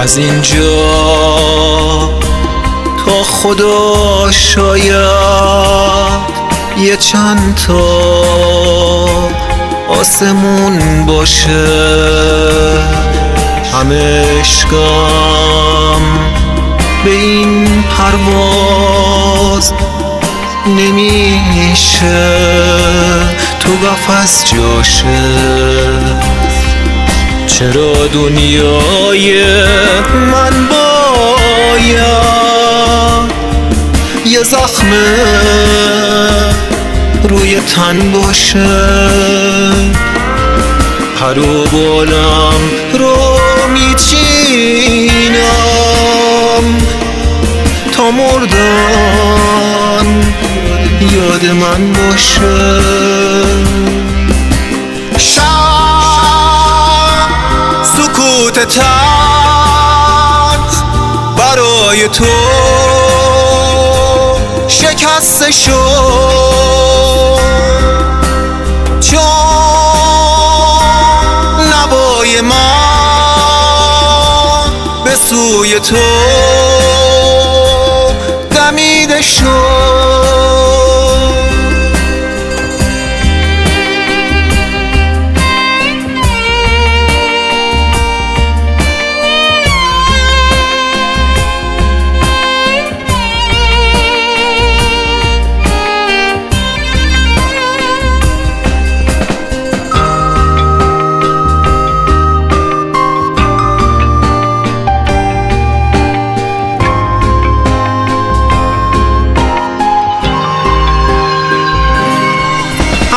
از اینجا تا خدا شاید یه چند تا آسمون باشه. همه عشقم به این پرواز نمیشه. تو قفس جاشه. چرا دنیای من باید یه زخمه روی تن باشه؟ پر و بالم رو میچینم تا مردن یاد من باشه. سکوت تلخ برای تو شکسته شد. چون نوای من به سوی تو دمیده شد.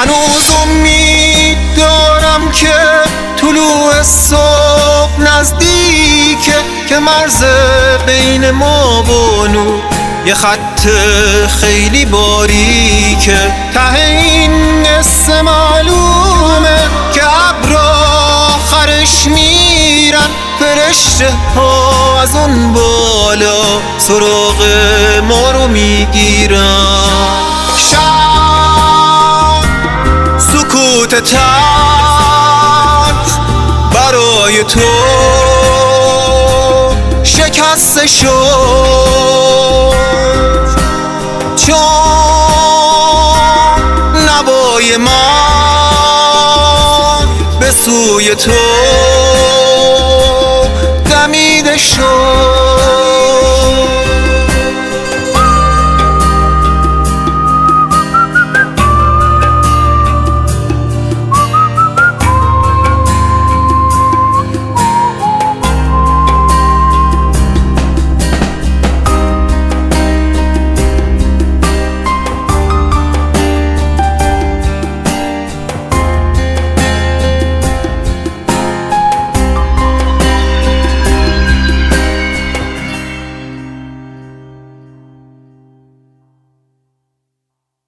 هنوز امید دارم که طلوع صبح نزدیکه که مرز بین ما و یه خط خیلی باریکه. ته این قصه معلومه که ابر آخرش میرن. فرشته ها از اون بالا سراغ ما رو می‌گیرن. سکوت تلخ برای تو. شکسته شد چون نوای من به سوی تو دمیده شد.